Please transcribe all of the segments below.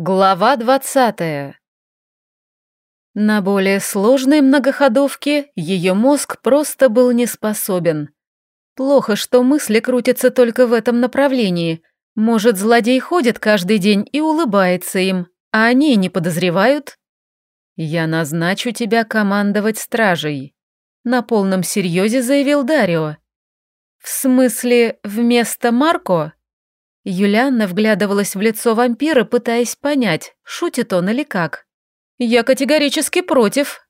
Глава двадцатая. На более сложной многоходовке ее мозг просто был не способен. Плохо, что мысли крутятся только в этом направлении. Может, злодей ходит каждый день и улыбается им, а они не подозревают? «Я назначу тебя командовать стражей», — на полном серьезе заявил Дарио. «В смысле, вместо Марко?» Юлианна вглядывалась в лицо вампира, пытаясь понять, шутит он или как. «Я категорически против».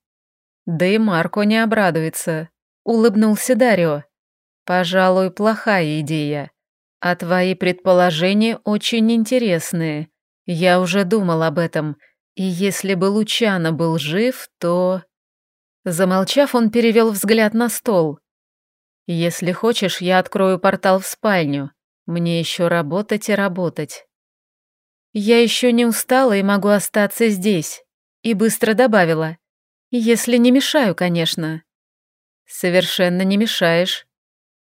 «Да и Марко не обрадуется», — улыбнулся Дарио. «Пожалуй, плохая идея. А твои предположения очень интересные. Я уже думал об этом, и если бы Лучано был жив, то...» Замолчав, он перевел взгляд на стол. «Если хочешь, я открою портал в спальню. Мне еще работать и работать. Я еще не устала и могу остаться здесь. И быстро добавила. Если не мешаю, конечно. Совершенно не мешаешь.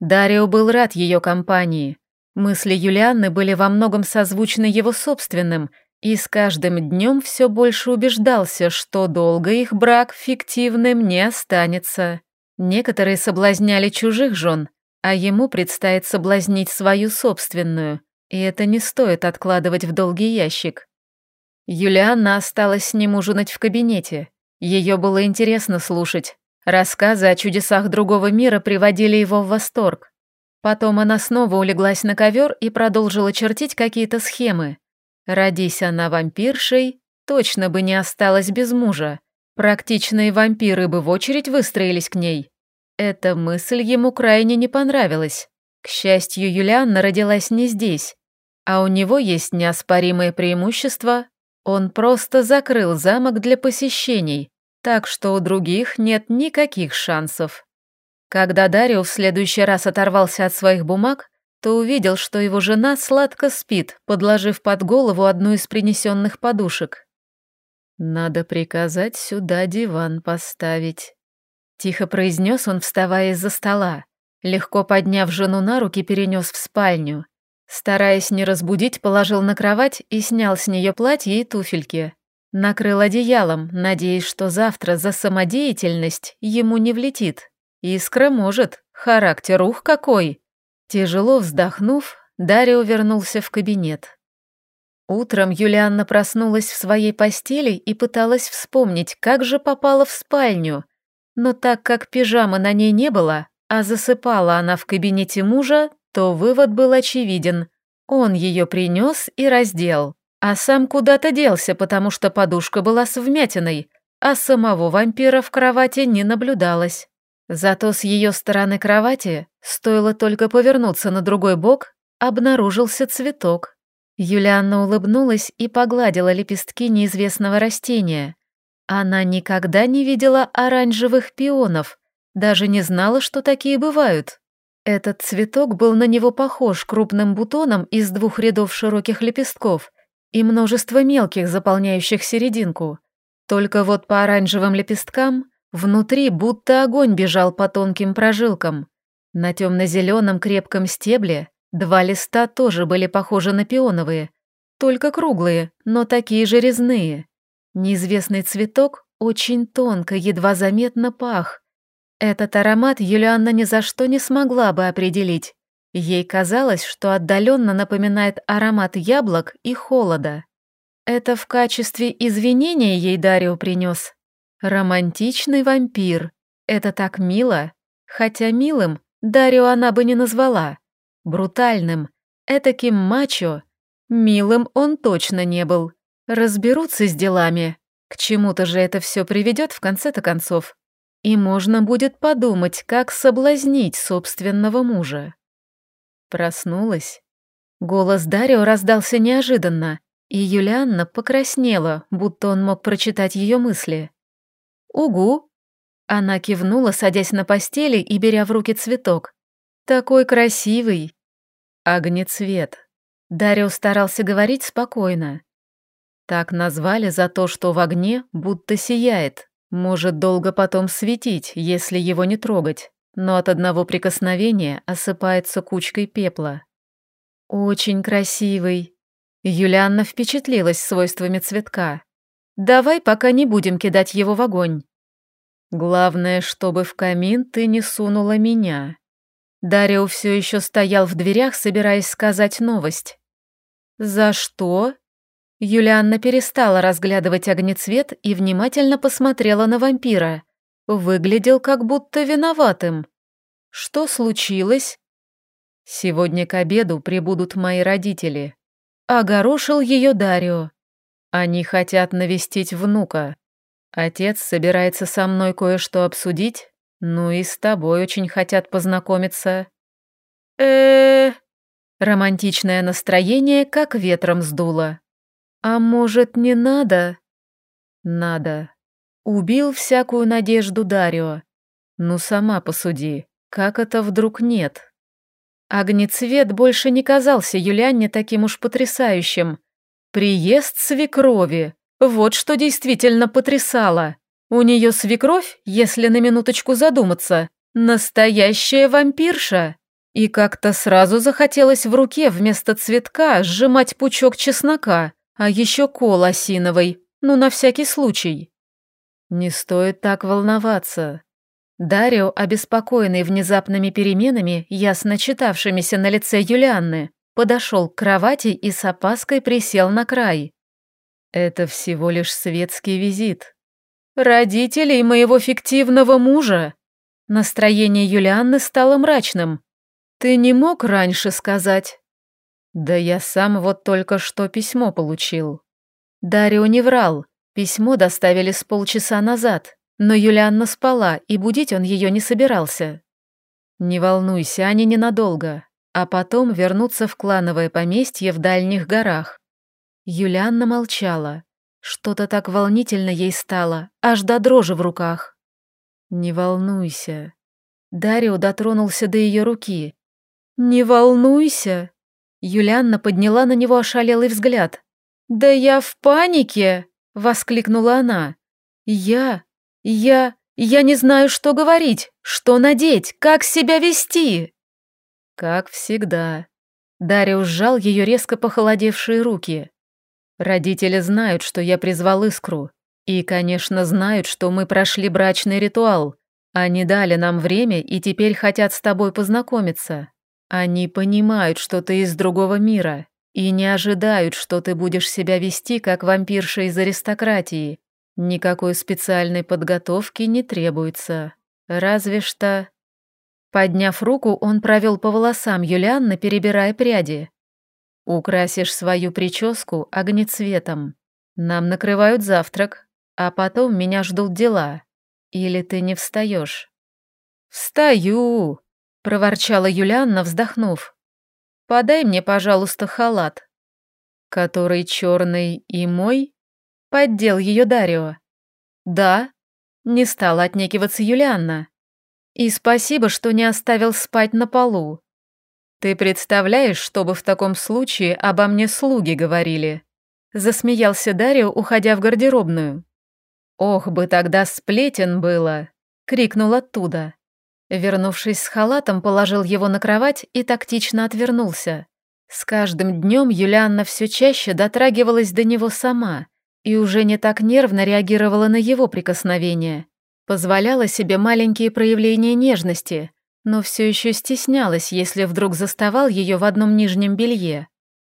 Дарио был рад ее компании. Мысли Юлианны были во многом созвучны его собственным, и с каждым днем все больше убеждался, что долго их брак фиктивным не останется. Некоторые соблазняли чужих жен, а ему предстоит соблазнить свою собственную, и это не стоит откладывать в долгий ящик. Юлианна осталась с ним ужинать в кабинете. Ее было интересно слушать. Рассказы о чудесах другого мира приводили его в восторг. Потом она снова улеглась на ковер и продолжила чертить какие-то схемы. Родись она вампиршей, точно бы не осталась без мужа. Практичные вампиры бы в очередь выстроились к ней. Эта мысль ему крайне не понравилась. К счастью, Юлианна родилась не здесь, а у него есть неоспоримое преимущество. Он просто закрыл замок для посещений, так что у других нет никаких шансов. Когда Дарио в следующий раз оторвался от своих бумаг, то увидел, что его жена сладко спит, подложив под голову одну из принесенных подушек. «Надо приказать сюда диван поставить», Тихо произнес он, вставая из-за стола. Легко подняв жену на руки, перенес в спальню. Стараясь не разбудить, положил на кровать и снял с нее платье и туфельки. Накрыл одеялом, надеясь, что завтра за самодеятельность ему не влетит. Искра может, характер ух какой. Тяжело вздохнув, Дарио вернулся в кабинет. Утром Юлианна проснулась в своей постели и пыталась вспомнить, как же попала в спальню – но так как пижамы на ней не было, а засыпала она в кабинете мужа, то вывод был очевиден. Он ее принес и раздел, а сам куда-то делся, потому что подушка была с вмятиной, а самого вампира в кровати не наблюдалось. Зато с ее стороны кровати, стоило только повернуться на другой бок, обнаружился цветок. Юлианна улыбнулась и погладила лепестки неизвестного растения. Она никогда не видела оранжевых пионов, даже не знала, что такие бывают. Этот цветок был на него похож крупным бутоном из двух рядов широких лепестков и множество мелких, заполняющих серединку. Только вот по оранжевым лепесткам внутри будто огонь бежал по тонким прожилкам. На темно-зеленом крепком стебле два листа тоже были похожи на пионовые, только круглые, но такие же резные. Неизвестный цветок очень тонко, едва заметно пах. Этот аромат Юлианна ни за что не смогла бы определить. Ей казалось, что отдаленно напоминает аромат яблок и холода. Это в качестве извинения ей Дарио принес. Романтичный вампир. Это так мило. Хотя милым Дарио она бы не назвала. Брутальным. Этаким мачо. Милым он точно не был. Разберутся с делами. К чему-то же это все приведет в конце-то концов. И можно будет подумать, как соблазнить собственного мужа. Проснулась. Голос Дарио раздался неожиданно, и Юлианна покраснела, будто он мог прочитать ее мысли. «Угу!» Она кивнула, садясь на постели и беря в руки цветок. «Такой красивый!» «Огнецвет!» Дарио старался говорить спокойно. Так назвали за то, что в огне будто сияет, может долго потом светить, если его не трогать, но от одного прикосновения осыпается кучкой пепла. «Очень красивый». Юлианна впечатлилась свойствами цветка. «Давай пока не будем кидать его в огонь». «Главное, чтобы в камин ты не сунула меня». Дарио все еще стоял в дверях, собираясь сказать новость. «За что?» Юлианна перестала разглядывать огнецвет и внимательно посмотрела на вампира. Выглядел как будто виноватым. «Что случилось?» «Сегодня к обеду прибудут мои родители», Огорошил ее Дарио. Они хотят навестить внука. Отец собирается со мной кое-что обсудить, ну и с тобой очень хотят познакомиться. э Романтичное настроение как ветром сдуло. А может, не надо? Надо. Убил всякую надежду Дарио. Ну сама посуди, как это вдруг нет? Огнецвет больше не казался Юлианне таким уж потрясающим. Приезд свекрови. Вот что действительно потрясало. У нее свекровь, если на минуточку задуматься, настоящая вампирша. И как-то сразу захотелось в руке вместо цветка сжимать пучок чеснока, а еще кол осиновый, ну на всякий случай. Не стоит так волноваться. Дарио, обеспокоенный внезапными переменами, ясно читавшимися на лице Юлианны, подошел к кровати и с опаской присел на край. «Это всего лишь светский визит. Родителей моего фиктивного мужа!» Настроение Юлианны стало мрачным. «Ты не мог раньше сказать?» «Да я сам вот только что письмо получил». Дарио не врал, письмо доставили с полчаса назад. Но Юлианна спала, и будить он ее не собирался. «Не волнуйся, они ненадолго, а потом вернуться в клановое поместье в дальних горах». Юлианна молчала. Что-то так волнительно ей стало, аж до дрожи в руках. «Не волнуйся». Дарио дотронулся до ее руки. «Не волнуйся». Юлианна подняла на него ошалелый взгляд. «Да я в панике!» — воскликнула она. «Я? «Я... я не знаю, что говорить, что надеть, как себя вести!» «Как всегда». Дариус сжал ее резко похолодевшие руки. «Родители знают, что я призвал искру. И, конечно, знают, что мы прошли брачный ритуал. Они дали нам время и теперь хотят с тобой познакомиться. Они понимают, что ты из другого мира, и не ожидают, что ты будешь себя вести, как вампирша из аристократии, Никакой специальной подготовки не требуется. Разве что... Подняв руку, он провел по волосам Юлианны, перебирая пряди. «Украсишь свою прическу огнецветом. Нам накрывают завтрак, а потом меня ждут дела. Или ты не встаешь?» «Встаю!» — проворчала Юлианна, вздохнув. «Подай мне, пожалуйста, халат». «Который черный и мой?» Поддел ее Дарио. Да, не стала отнекиваться Юлианна. И спасибо, что не оставил спать на полу. Ты представляешь, что бы в таком случае обо мне слуги говорили? Засмеялся Дарио, уходя в гардеробную. Ох бы тогда сплетен было, крикнул оттуда. Вернувшись с халатом, положил его на кровать и тактично отвернулся. С каждым днем Юлианна все чаще дотрагивалась до него сама, и уже не так нервно реагировала на его прикосновения. Позволяла себе маленькие проявления нежности, но все еще стеснялась, если вдруг заставал ее в одном нижнем белье.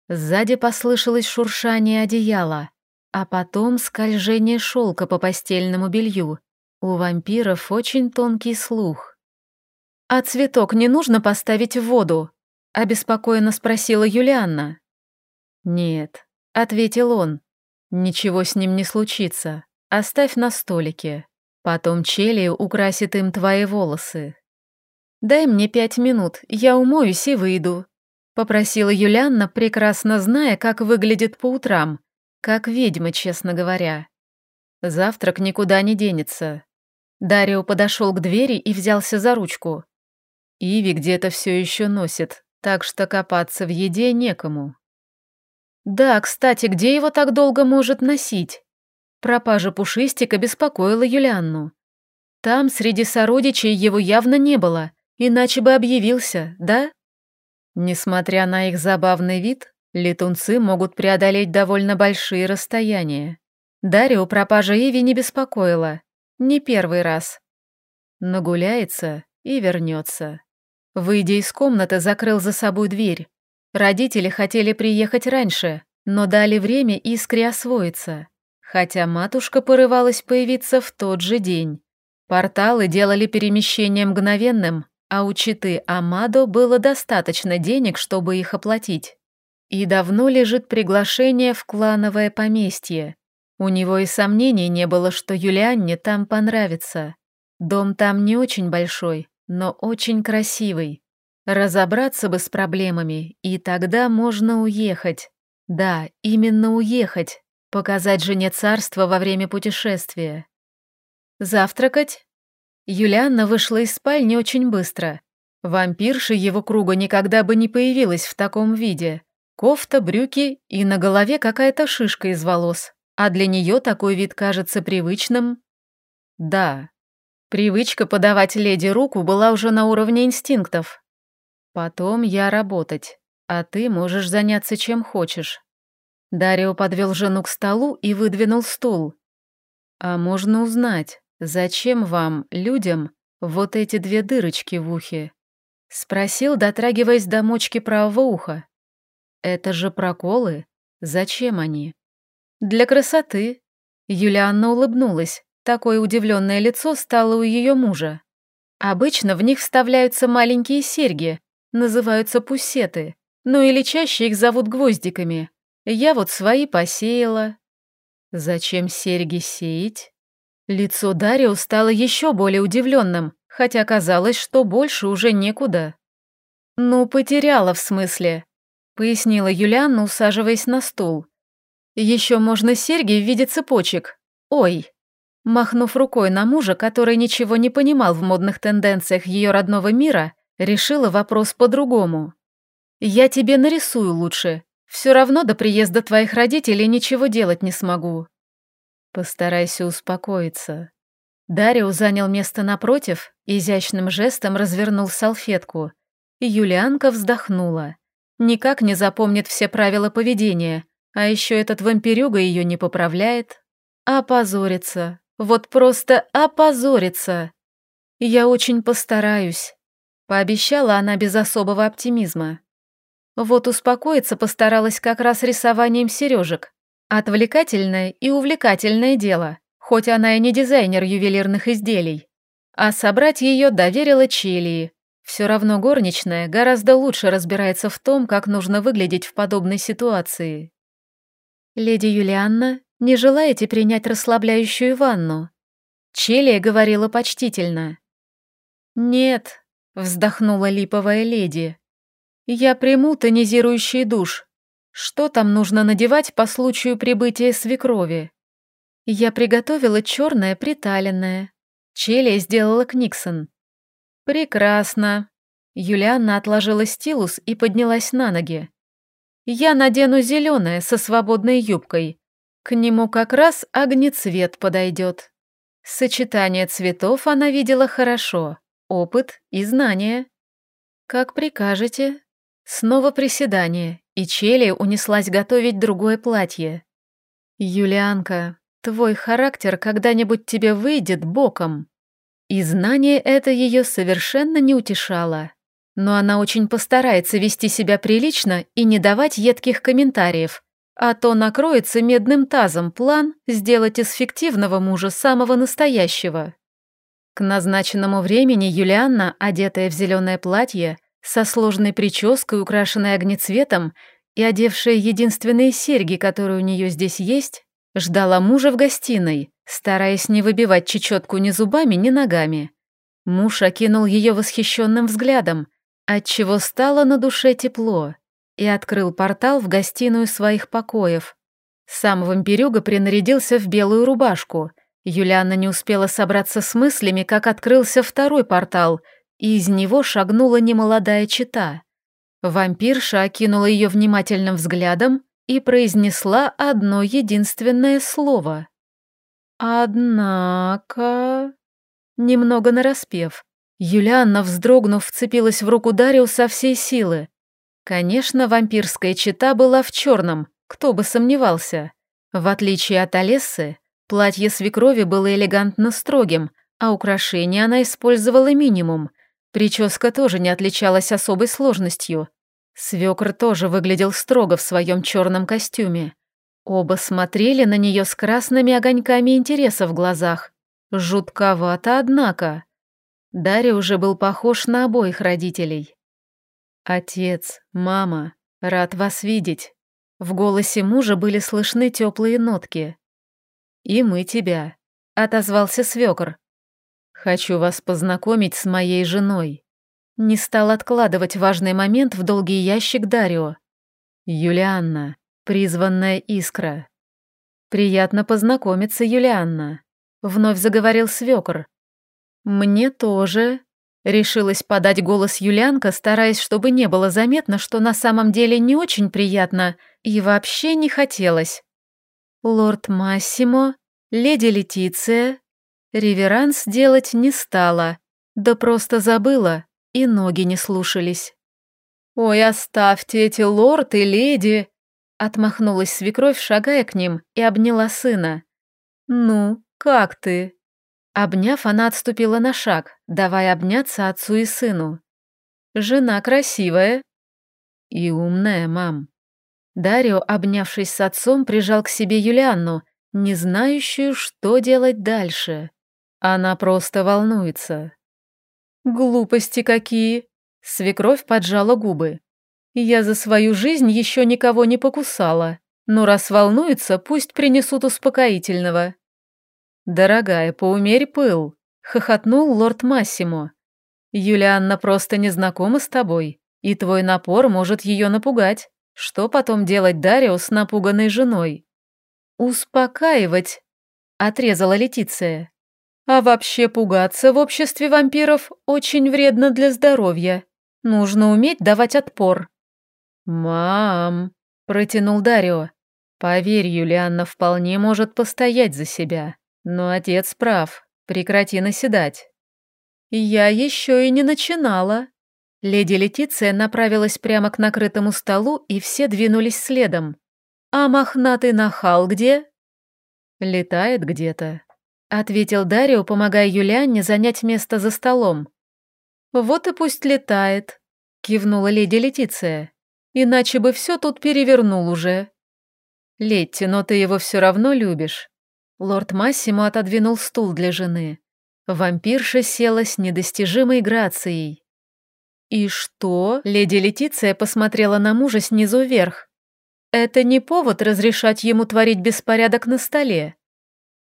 Сзади послышалось шуршание одеяла, а потом скольжение шелка по постельному белью. У вампиров очень тонкий слух. «А цветок не нужно поставить в воду?» — обеспокоенно спросила Юлианна. «Нет», — ответил он. Ничего с ним не случится. Оставь на столике. Потом Челия украсит им твои волосы. Дай мне пять минут, я умоюсь и выйду. Попросила Юлианна, прекрасно зная, как выглядит по утрам. Как ведьма, честно говоря. Завтрак никуда не денется. Дарио подошел к двери и взялся за ручку. Иви где-то все еще носит, так что копаться в еде некому. Да, кстати, где его так долго может носить? Пропажа Пушистика беспокоила Юлианну. Там среди сородичей его явно не было, иначе бы объявился, да? Несмотря на их забавный вид, Летунцы могут преодолеть довольно большие расстояния. Дарио пропажа Иви не беспокоила. Не первый раз. Нагуляется и вернется. Выйдя из комнаты, закрыл за собой дверь. Родители хотели приехать раньше, но дали время искре освоиться. Хотя матушка порывалась появиться в тот же день. Порталы делали перемещение мгновенным, а у читы Амадо было достаточно денег, чтобы их оплатить. И давно лежит приглашение в клановое поместье. У него и сомнений не было, что Юлианне там понравится. Дом там не очень большой, но очень красивый. Разобраться бы с проблемами, и тогда можно уехать. Да, именно уехать, показать жене царство во время путешествия. Завтракать? Юлианна вышла из спальни очень быстро. Вампирша его круга никогда бы не появилась в таком виде. Кофта, брюки и на голове какая-то шишка из волос. А для нее такой вид кажется привычным. Да, привычка подавать леди руку была уже на уровне инстинктов. Потом я работать, а ты можешь заняться чем хочешь. Дарио подвел жену к столу и выдвинул стул. А можно узнать, «Зачем вам, людям, вот эти две дырочки в ухе?» — спросил, дотрагиваясь до мочки правого уха. «Это же проколы. Зачем они?» «Для красоты». Юлианна улыбнулась. Такое удивленное лицо стало у ее мужа. Обычно в них вставляются маленькие серьги, называются пусеты, ну или чаще их зовут гвоздиками. Я вот свои посеяла. Зачем серьги сеять? Лицо Дарио стало еще более удивленным, хотя казалось, что больше уже некуда. «Ну, потеряла в смысле», — пояснила Юлианна, усаживаясь на стул. «Еще можно серьги в виде цепочек. Ой». Махнув рукой на мужа, который ничего не понимал в модных тенденциях ее родного мира, решила вопрос по-другому. «Я тебе нарисую лучше. Все равно до приезда твоих родителей ничего делать не смогу». Постарайся успокоиться. Дарио занял место напротив, изящным жестом развернул салфетку. Юлианка вздохнула. Никак не запомнит все правила поведения, а еще этот вампирюга ее не поправляет. Опозорится. Вот просто опозорится. Я очень постараюсь. Пообещала она без особого оптимизма. Вот успокоиться постаралась как раз рисованием сережек, Отвлекательное и увлекательное дело, хоть она и не дизайнер ювелирных изделий. А собрать ее доверила Чилии. Все равно горничная гораздо лучше разбирается в том, как нужно выглядеть в подобной ситуации. «Леди Юлианна, не желаете принять расслабляющую ванну?» Челия говорила почтительно. «Нет», — вздохнула липовая леди. «Я приму тонизирующий душ, что там нужно надевать по случаю прибытия свекрови? Я приготовила черное приталенное. Челия сделала Книксон. Прекрасно. Юлианна отложила стилус и поднялась на ноги. Я надену зеленое со свободной юбкой. К нему как раз огнецвет подойдет. Сочетание цветов она видела хорошо. Опыт и знания. Как прикажете. Снова приседание, и Челия унеслась готовить другое платье. «Юлианка, твой характер когда-нибудь тебе выйдет боком». И знание это ее совершенно не утешало. Но она очень постарается вести себя прилично и не давать едких комментариев, а то накроется медным тазом план сделать из фиктивного мужа самого настоящего. К назначенному времени Юлианна, одетая в зеленое платье, со сложной прической, украшенной огнецветом и одевшая единственные серьги, которые у нее здесь есть, ждала мужа в гостиной, стараясь не выбивать чечетку ни зубами, ни ногами. Муж окинул ее восхищенным взглядом, отчего стало на душе тепло, и открыл портал в гостиную своих покоев. Сам вампирюга принарядился в белую рубашку. Юлиана не успела собраться с мыслями, как открылся второй портал — и из него шагнула немолодая чита. Вампирша окинула ее внимательным взглядом и произнесла одно единственное слово. «Однако...» Немного нараспев, Юлианна, вздрогнув, вцепилась в руку Дарио со всей силы. Конечно, вампирская чита была в черном, кто бы сомневался. В отличие от Олессы, платье свекрови было элегантно строгим, а украшения она использовала минимум. Прическа тоже не отличалась особой сложностью. Свекр тоже выглядел строго в своем черном костюме. Оба смотрели на нее с красными огоньками интереса в глазах. Жутковато, однако. Дарья уже был похож на обоих родителей. «Отец, мама, рад вас видеть». В голосе мужа были слышны теплые нотки. «И мы тебя», — отозвался свекр. «Хочу вас познакомить с моей женой». Не стал откладывать важный момент в долгий ящик Дарио. «Юлианна, призванная искра». «Приятно познакомиться, Юлианна», — вновь заговорил свекр. «Мне тоже», — решилась подать голос Юлианка, стараясь, чтобы не было заметно, что на самом деле не очень приятно и вообще не хотелось. «Лорд Массимо, леди Летиция, Реверанс делать не стала, да просто забыла, и ноги не слушались. «Ой, оставьте эти лорд и леди!» Отмахнулась свекровь, шагая к ним, и обняла сына. «Ну, как ты?» Обняв, она отступила на шаг, давая обняться отцу и сыну. «Жена красивая». «И умная, мам». Дарио, обнявшись с отцом, прижал к себе Юлианну, не знающую, что делать дальше. Она просто волнуется. Глупости какие. Свекровь поджала губы. Я за свою жизнь еще никого не покусала, но раз волнуется, пусть принесут успокоительного. Дорогая, поумерь пыл, хохотнул лорд Массимо. Юлианна просто не знакома с тобой, и твой напор может ее напугать. Что потом делать Дарио с напуганной женой? Успокаивать, отрезала Летиция. А вообще пугаться в обществе вампиров очень вредно для здоровья. Нужно уметь давать отпор. «Мам», — протянул Дарио, — «поверь, Юлианна вполне может постоять за себя. Но отец прав, прекрати наседать». «Я еще и не начинала». Леди Летиция направилась прямо к накрытому столу, и все двинулись следом. «А мохнатый нахал где?» «Летает где-то», ответил Дарио, помогая Юлианне занять место за столом. Вот и пусть летает, кивнула леди Летиция. Иначе бы все тут перевернул уже. Летти, но ты его все равно любишь. Лорд Массимо отодвинул стул для жены. Вампирша села с недостижимой грацией. «И что?» — леди Летиция посмотрела на мужа снизу вверх. «Это не повод разрешать ему творить беспорядок на столе.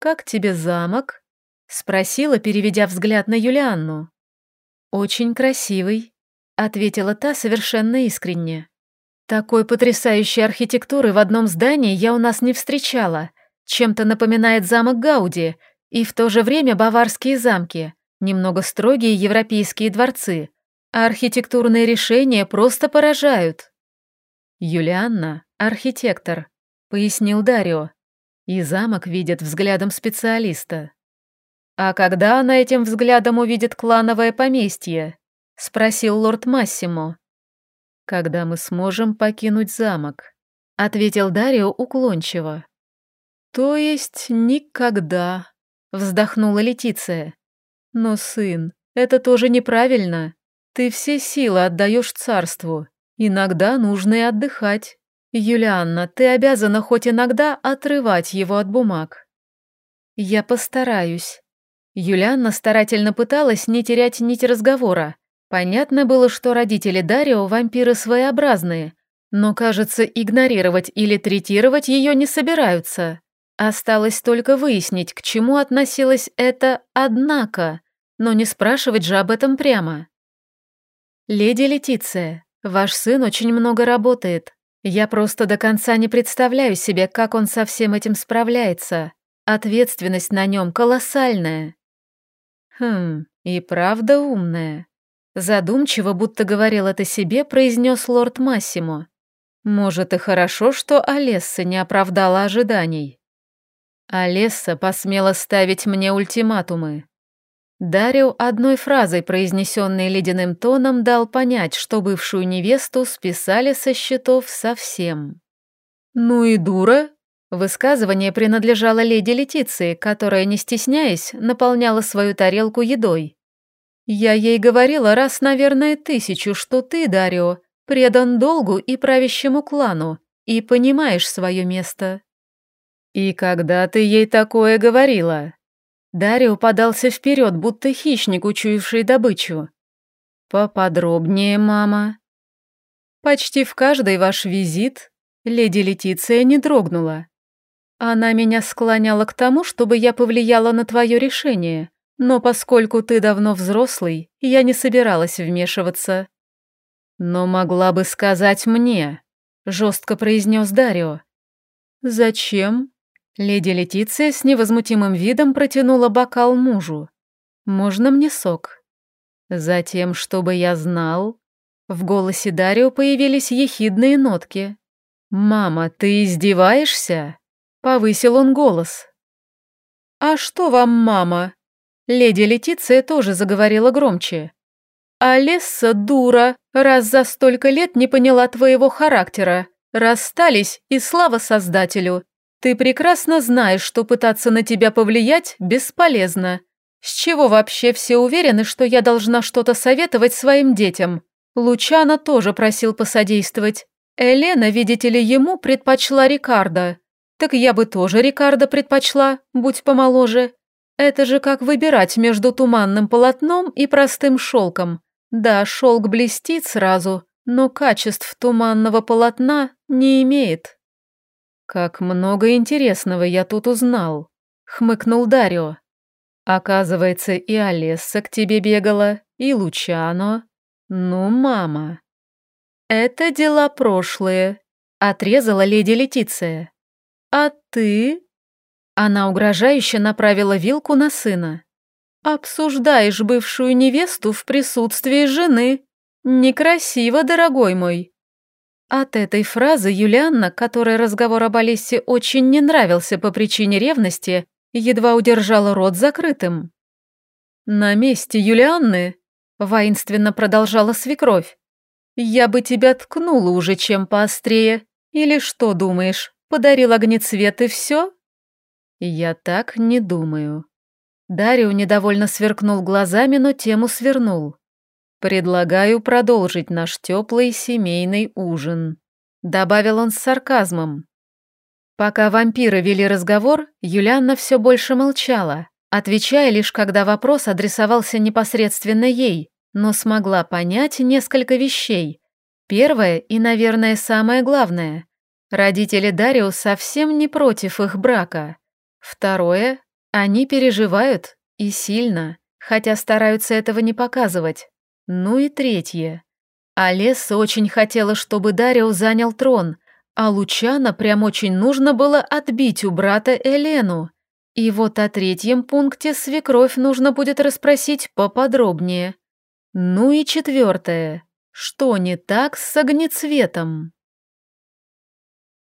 «Как тебе замок?» — спросила, переведя взгляд на Юлианну. «Очень красивый», — ответила та совершенно искренне. «Такой потрясающей архитектуры в одном здании я у нас не встречала. Чем-то напоминает замок Гауди и в то же время баварские замки, немного строгие европейские дворцы, а архитектурные решения просто поражают». «Юлианна — архитектор», — пояснил Дарио. И замок видит взглядом специалиста. «А когда она этим взглядом увидит клановое поместье?» — спросил лорд Массимо. «Когда мы сможем покинуть замок», — ответил Дарио уклончиво. «То есть никогда», — вздохнула Летиция. «Но, сын, это тоже неправильно. Ты все силы отдаешь царству. Иногда нужно и отдыхать». «Юлианна, ты обязана хоть иногда отрывать его от бумаг». «Я постараюсь». Юлианна старательно пыталась не терять нить разговора. Понятно было, что родители Дарио вампиры своеобразные, но, кажется, игнорировать или третировать ее не собираются. Осталось только выяснить, к чему относилось это «однако», но не спрашивать же об этом прямо. «Леди Летиция, ваш сын очень много работает. Я просто до конца не представляю себе, как он со всем этим справляется. Ответственность на нем колоссальная. Хм, и правда умная. Задумчиво, будто говорил это себе, произнес лорд Массимо. Может и хорошо, что Олесса не оправдала ожиданий. Олесса посмела ставить мне ультиматумы. Дарио одной фразой, произнесенной ледяным тоном, дал понять, что бывшую невесту списали со счетов совсем. «Ну и дура!» Высказывание принадлежало леди Летиции, которая, не стесняясь, наполняла свою тарелку едой. «Я ей говорила раз, наверное, тысячу, что ты, Дарио, предан долгу и правящему клану, и понимаешь свое место». «И когда ты ей такое говорила?» Дарио подался вперед, будто хищник, учуявший добычу. «Поподробнее, мама». «Почти в каждый ваш визит леди Летиция не дрогнула. Она меня склоняла к тому, чтобы я повлияла на твое решение, но поскольку ты давно взрослый, я не собиралась вмешиваться». «Но могла бы сказать мне», — жестко произнес Дарио. «Зачем?» Леди Летиция с невозмутимым видом протянула бокал мужу. «Можно мне сок?» «Затем, чтобы я знал...» В голосе Дарио появились ехидные нотки. «Мама, ты издеваешься?» Повысил он голос. «А что вам, мама?» Леди Летиция тоже заговорила громче. «Алесса дура, раз за столько лет не поняла твоего характера. Расстались, и слава Создателю. Ты прекрасно знаешь, что пытаться на тебя повлиять бесполезно. С чего вообще все уверены, что я должна что-то советовать своим детям? Лучано тоже просил посодействовать. Елена, видите ли, ему предпочла Рикардо. Так я бы тоже Рикардо предпочла, будь помоложе. Это же как выбирать между туманным полотном и простым шелком. Да, шелк блестит сразу, но качеств туманного полотна не имеет. «Как много интересного я тут узнал», — хмыкнул Дарио. «Оказывается, и Олесса к тебе бегала, и Лучано. Ну, мама». «Это дела прошлые», — отрезала леди Летиция. «А ты?» Она угрожающе направила вилку на сына. «Обсуждаешь бывшую невесту в присутствии жены. Некрасиво, дорогой мой». От этой фразы Юлианна, которой разговор об Алисе очень не нравился по причине ревности, едва удержала рот закрытым. «На месте Юлианны», — воинственно продолжала свекровь, «я бы тебя ткнула уже чем поострее. Или что думаешь, подарил огнецвет и все?» «Я так не думаю». Дарио недовольно сверкнул глазами, но тему свернул. «Предлагаю продолжить наш теплый семейный ужин», — добавил он с сарказмом. Пока вампиры вели разговор, Юлианна все больше молчала, отвечая лишь, когда вопрос адресовался непосредственно ей, но смогла понять несколько вещей. Первое и, наверное, самое главное. Родители Дарио совсем не против их брака. Второе, они переживают и сильно, хотя стараются этого не показывать. Ну и третье. Олеса очень хотела, чтобы Дарио занял трон, а Лучана прям очень нужно было отбить у брата Элену. И вот о третьем пункте свекровь нужно будет расспросить поподробнее. Ну и четвертое. Что не так с огнецветом?